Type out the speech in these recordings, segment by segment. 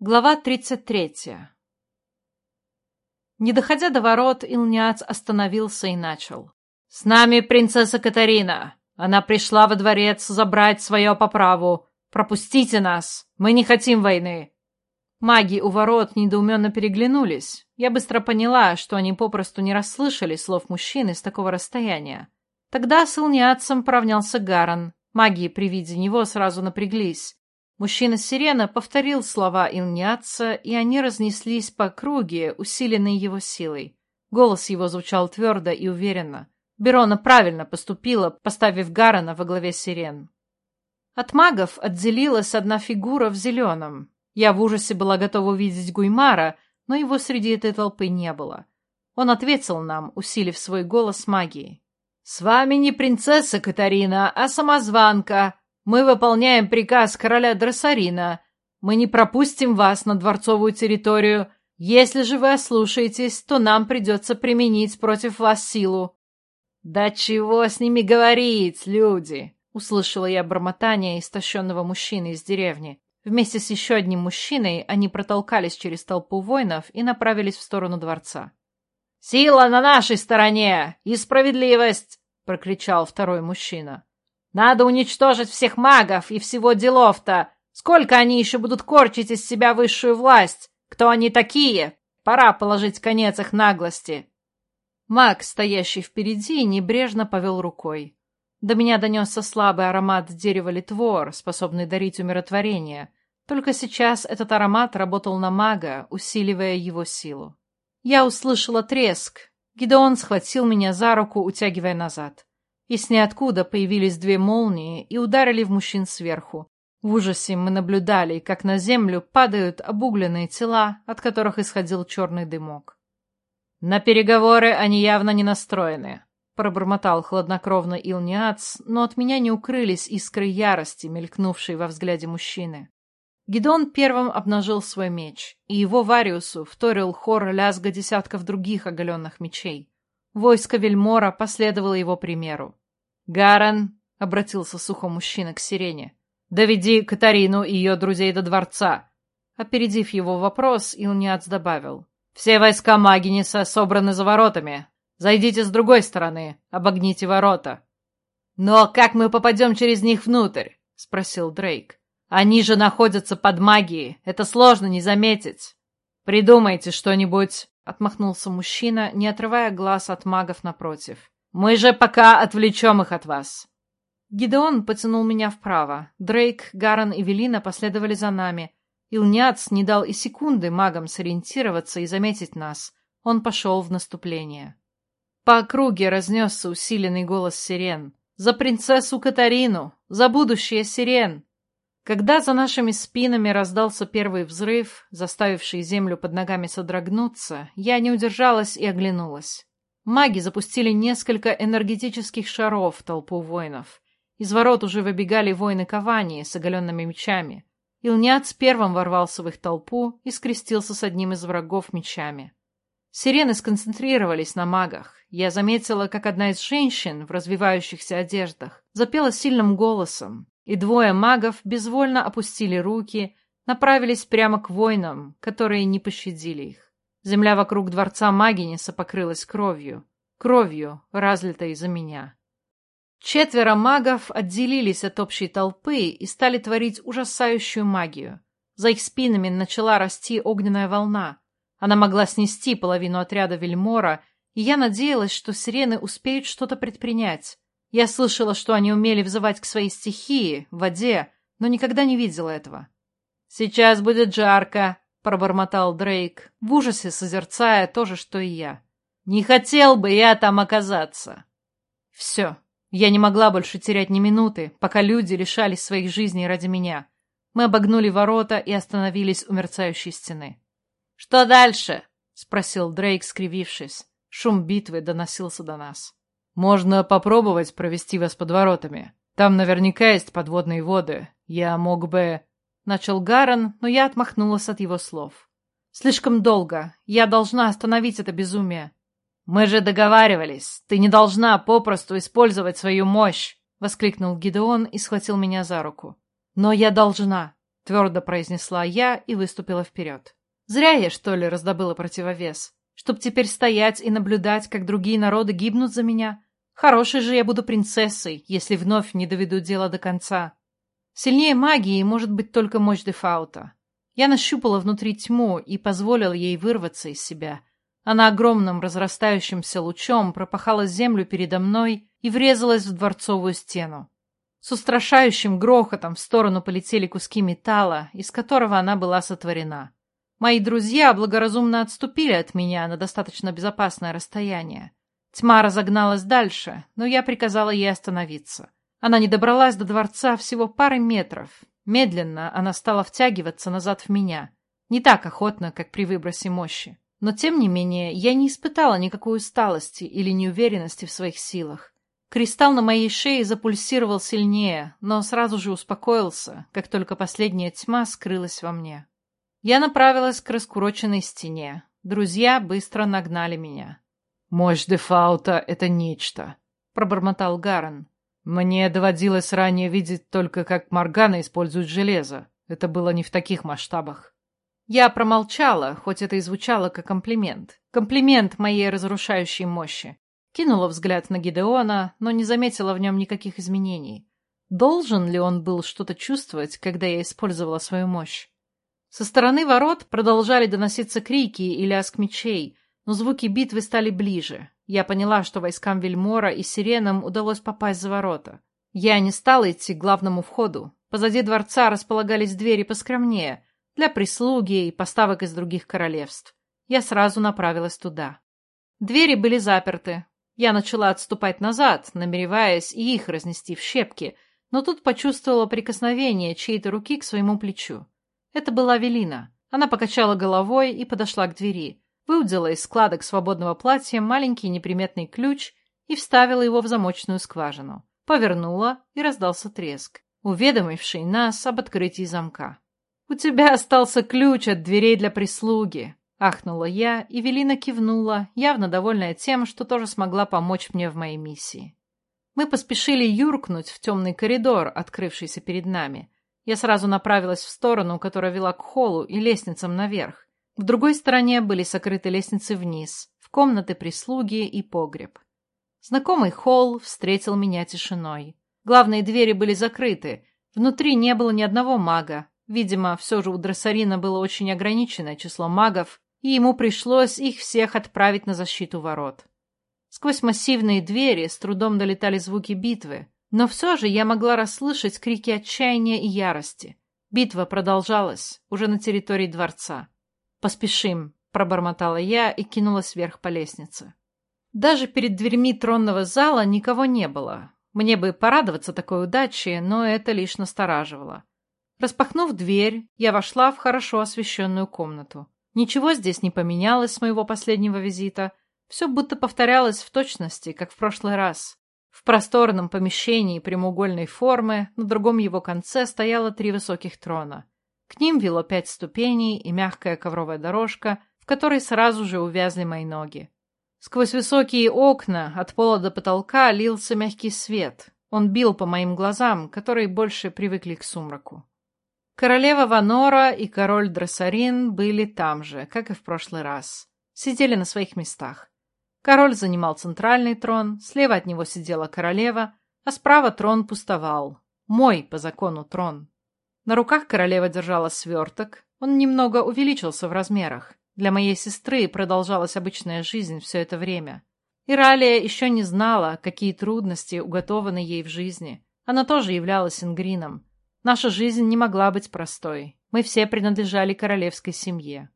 Глава 33 Не доходя до ворот, Илняц остановился и начал. «С нами принцесса Катарина. Она пришла во дворец забрать свое по праву. Пропустите нас. Мы не хотим войны». Маги у ворот недоуменно переглянулись. Я быстро поняла, что они попросту не расслышали слов мужчины с такого расстояния. Тогда с Илняцем поравнялся Гаран. Маги при виде него сразу напряглись. Мужчина-сирена повторил слова Иньяца, и они разнеслись по круге, усиленные его силой. Голос его звучал твердо и уверенно. Берона правильно поступила, поставив Гарана во главе сирен. От магов отделилась одна фигура в зеленом. Я в ужасе была готова увидеть Гуймара, но его среди этой толпы не было. Он ответил нам, усилив свой голос магией. «С вами не принцесса Катарина, а самозванка. Мы выполняем приказ короля Дроссарина. Мы не пропустим вас на дворцовую территорию. Если же вы ослушаетесь, то нам придется применить против вас силу». «Да чего с ними говорить, люди?» — услышала я бормотание истощенного мужчины из деревни. Вместе с еще одним мужчиной они протолкались через толпу воинов и направились в сторону дворца. «Сила на нашей стороне! И справедливость!» — прокричал второй мужчина. Надо уничтожить всех магов и всего делов-то. Сколько они еще будут корчить из себя высшую власть? Кто они такие? Пора положить конец их наглости. Маг, стоящий впереди, небрежно повел рукой. До меня донесся слабый аромат дерева литвор, способный дарить умиротворение. Только сейчас этот аромат работал на мага, усиливая его силу. Я услышала треск. Гидеон схватил меня за руку, утягивая назад и с ниоткуда появились две молнии и ударили в мужчин сверху. В ужасе мы наблюдали, как на землю падают обугленные тела, от которых исходил черный дымок. «На переговоры они явно не настроены», — пробормотал хладнокровно Илниац, но от меня не укрылись искры ярости, мелькнувшие во взгляде мужчины. Гидон первым обнажил свой меч, и его Вариусу вторил хор лязга десятков других оголенных мечей. Войско Вельмора последовало его примеру. «Гарен», — обратился сухо мужчина к сирене, — «доведи Катарину и ее друзей до дворца». Опередив его вопрос, Илниац добавил, «Все войска Магиниса собраны за воротами. Зайдите с другой стороны, обогните ворота». «Но как мы попадем через них внутрь?» — спросил Дрейк. «Они же находятся под магией, это сложно не заметить». «Придумайте что-нибудь», — отмахнулся мужчина, не отрывая глаз от магов напротив. Мы же пока отвлечем их от вас. Гидеон потянул меня вправо. Дрейк, Гаран и Велина последовали за нами. Илняц не дал и секунды магам сориентироваться и заметить нас. Он пошел в наступление. По округе разнесся усиленный голос сирен. «За принцессу Катарину! За будущее сирен!» Когда за нашими спинами раздался первый взрыв, заставивший землю под ногами содрогнуться, я не удержалась и оглянулась. Маги запустили несколько энергетических шаров в толпу воинов. Из ворот уже выбегали воины Кавании с оголенными мечами. Илняц первым ворвался в их толпу и скрестился с одним из врагов мечами. Сирены сконцентрировались на магах. Я заметила, как одна из женщин в развивающихся одеждах запела сильным голосом, и двое магов безвольно опустили руки, направились прямо к воинам, которые не пощадили их. Земля вокруг дворца Магиниса покрылась кровью. Кровью, разлитой за меня. Четверо магов отделились от общей толпы и стали творить ужасающую магию. За их спинами начала расти огненная волна. Она могла снести половину отряда Вельмора, и я надеялась, что сирены успеют что-то предпринять. Я слышала, что они умели взывать к своей стихии, воде, но никогда не видела этого. «Сейчас будет жарко», — пробормотал Дрейк, в ужасе созерцая то же, что и я. «Не хотел бы я там оказаться!» Все. Я не могла больше терять ни минуты, пока люди лишались своих жизней ради меня. Мы обогнули ворота и остановились у мерцающей стены. «Что дальше?» — спросил Дрейк, скривившись. Шум битвы доносился до нас. «Можно попробовать провести вас под воротами. Там наверняка есть подводные воды. Я мог бы...» Начал Гарен, но я отмахнулась от его слов. «Слишком долго. Я должна остановить это безумие». «Мы же договаривались. Ты не должна попросту использовать свою мощь!» — воскликнул Гидеон и схватил меня за руку. «Но я должна. твердо произнесла я и выступила вперед. Зря я, что ли, раздобыла противовес. Чтоб теперь стоять и наблюдать, как другие народы гибнут за меня. Хорошей же я буду принцессой, если вновь не доведу дело до конца. Сильнее магии может быть только мощь Дефаута. Я нащупала внутри тьму и позволила ей вырваться из себя. Она огромным разрастающимся лучом пропахала землю передо мной и врезалась в дворцовую стену. С устрашающим грохотом в сторону полетели куски металла, из которого она была сотворена. Мои друзья благоразумно отступили от меня на достаточно безопасное расстояние. Тьма разогналась дальше, но я приказала ей остановиться. Она не добралась до дворца всего пары метров. Медленно она стала втягиваться назад в меня. Не так охотно, как при выбросе мощи. Но, тем не менее, я не испытала никакой усталости или неуверенности в своих силах. Кристалл на моей шее запульсировал сильнее, но сразу же успокоился, как только последняя тьма скрылась во мне. Я направилась к раскуроченной стене. Друзья быстро нагнали меня. «Мощь Дефаута — это нечто», — пробормотал Гарен. «Мне доводилось ранее видеть только, как Моргана использует железо. Это было не в таких масштабах». Я промолчала, хоть это и звучало как комплимент. Комплимент моей разрушающей мощи. Кинула взгляд на Гидеона, но не заметила в нем никаких изменений. Должен ли он был что-то чувствовать, когда я использовала свою мощь? Со стороны ворот продолжали доноситься крики и лязг мечей, но звуки битвы стали ближе. Я поняла, что войскам Вельмора и Сиренам удалось попасть за ворота. Я не стала идти к главному входу. Позади дворца располагались двери поскромнее, для прислуги и поставок из других королевств. Я сразу направилась туда. Двери были заперты, я начала отступать назад, намереваясь и их разнести в щепки, но тут почувствовала прикосновение чьей-то руки к своему плечу. Это была Велина. Она покачала головой и подошла к двери, выудила из складок свободного платья маленький неприметный ключ и вставила его в замочную скважину. Повернула, и раздался треск, уведомивший нас об открытии замка. «У тебя остался ключ от дверей для прислуги», Ахнула я, и Велина кивнула, явно довольная тем, что тоже смогла помочь мне в моей миссии. Мы поспешили юркнуть в темный коридор, открывшийся перед нами. Я сразу направилась в сторону, которая вела к холлу и лестницам наверх. В другой стороне были сокрыты лестницы вниз, в комнаты прислуги и погреб. Знакомый холл встретил меня тишиной. Главные двери были закрыты, внутри не было ни одного мага. Видимо, все же у Дроссарина было очень ограниченное число магов, и ему пришлось их всех отправить на защиту ворот. Сквозь массивные двери с трудом долетали звуки битвы, но все же я могла расслышать крики отчаяния и ярости. Битва продолжалась, уже на территории дворца. «Поспешим», — пробормотала я и кинулась вверх по лестнице. Даже перед дверьми тронного зала никого не было. Мне бы порадоваться такой удаче, но это лишь настораживало. Распахнув дверь, я вошла в хорошо освещенную комнату. Ничего здесь не поменялось с моего последнего визита. Все будто повторялось в точности, как в прошлый раз. В просторном помещении прямоугольной формы на другом его конце стояло три высоких трона. К ним вело пять ступеней и мягкая ковровая дорожка, в которой сразу же увязли мои ноги. Сквозь высокие окна от пола до потолка лился мягкий свет. Он бил по моим глазам, которые больше привыкли к сумраку. Королева Ванора и король Дроссарин были там же, как и в прошлый раз. Сидели на своих местах. Король занимал центральный трон, слева от него сидела королева, а справа трон пустовал. Мой, по закону, трон. На руках королева держала сверток. Он немного увеличился в размерах. Для моей сестры продолжалась обычная жизнь все это время. Иралия еще не знала, какие трудности уготованы ей в жизни. Она тоже являлась ингрином. Наша жизнь не могла быть простой. Мы все принадлежали королевской семье.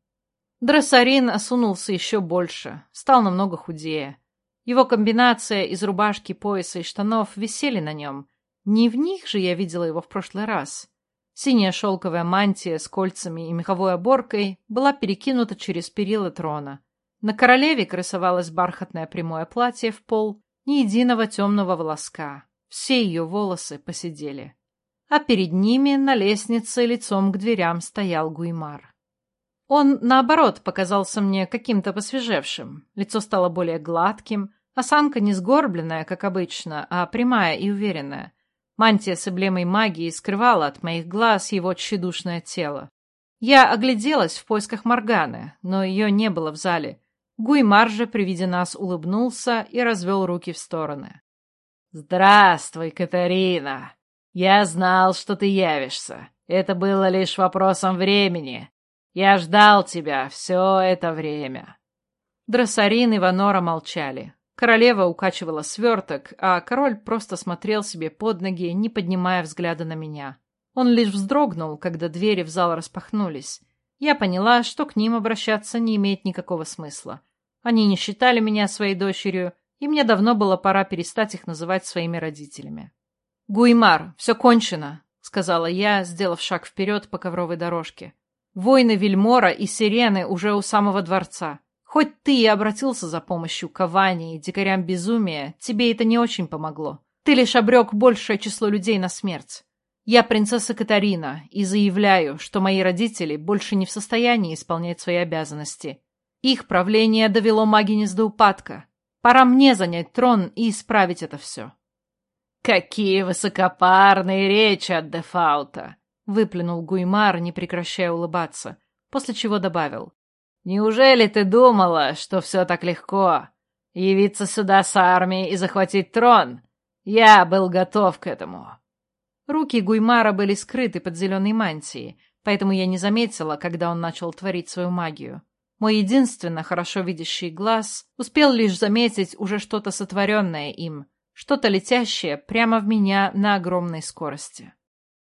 Дроссарин осунулся еще больше, стал намного худее. Его комбинация из рубашки, пояса и штанов висели на нем. Не в них же я видела его в прошлый раз. Синяя шелковая мантия с кольцами и меховой оборкой была перекинута через перила трона. На королеве красовалось бархатное прямое платье в пол, ни единого темного волоска. Все ее волосы посидели а перед ними на лестнице лицом к дверям стоял Гуймар. Он, наоборот, показался мне каким-то посвежевшим. Лицо стало более гладким, осанка не сгорбленная, как обычно, а прямая и уверенная. Мантия с эмблемой магии скрывала от моих глаз его тщедушное тело. Я огляделась в поисках Морганы, но ее не было в зале. Гуймар же при виде нас улыбнулся и развел руки в стороны. «Здравствуй, Катарина! Я знал, что ты явишься. Это было лишь вопросом времени. Я ждал тебя все это время». Дроссарин и Ванора молчали. Королева укачивала сверток, а король просто смотрел себе под ноги, не поднимая взгляда на меня. Он лишь вздрогнул, когда двери в зал распахнулись. Я поняла, что к ним обращаться не имеет никакого смысла. Они не считали меня своей дочерью, и мне давно было пора перестать их называть своими родителями. «Гуймар, все кончено», — сказала я, сделав шаг вперед по ковровой дорожке. «Воины Вильмора и Сирены уже у самого дворца. Хоть ты и обратился за помощью к Аване и дикарям безумия, тебе это не очень помогло. Ты лишь обрек большее число людей на смерть. Я принцесса Катарина и заявляю, что мои родители больше не в состоянии исполнять свои обязанности. Их правление довело Магинес до упадка. Пора мне занять трон и исправить это все. «Какие высокопарные речи от Дефаута!» — выплюнул Гуймар, не прекращая улыбаться, после чего добавил. «Неужели ты думала, что все так легко? Явиться сюда с армией и захватить трон? Я был готов к этому». Руки Гуймара были скрыты под зеленой мантией, поэтому я не заметила, когда он начал творить свою магию. Мой единственно хорошо видящий глаз успел лишь заметить уже что-то сотворенное им, что-то летящее прямо в меня на огромной скорости.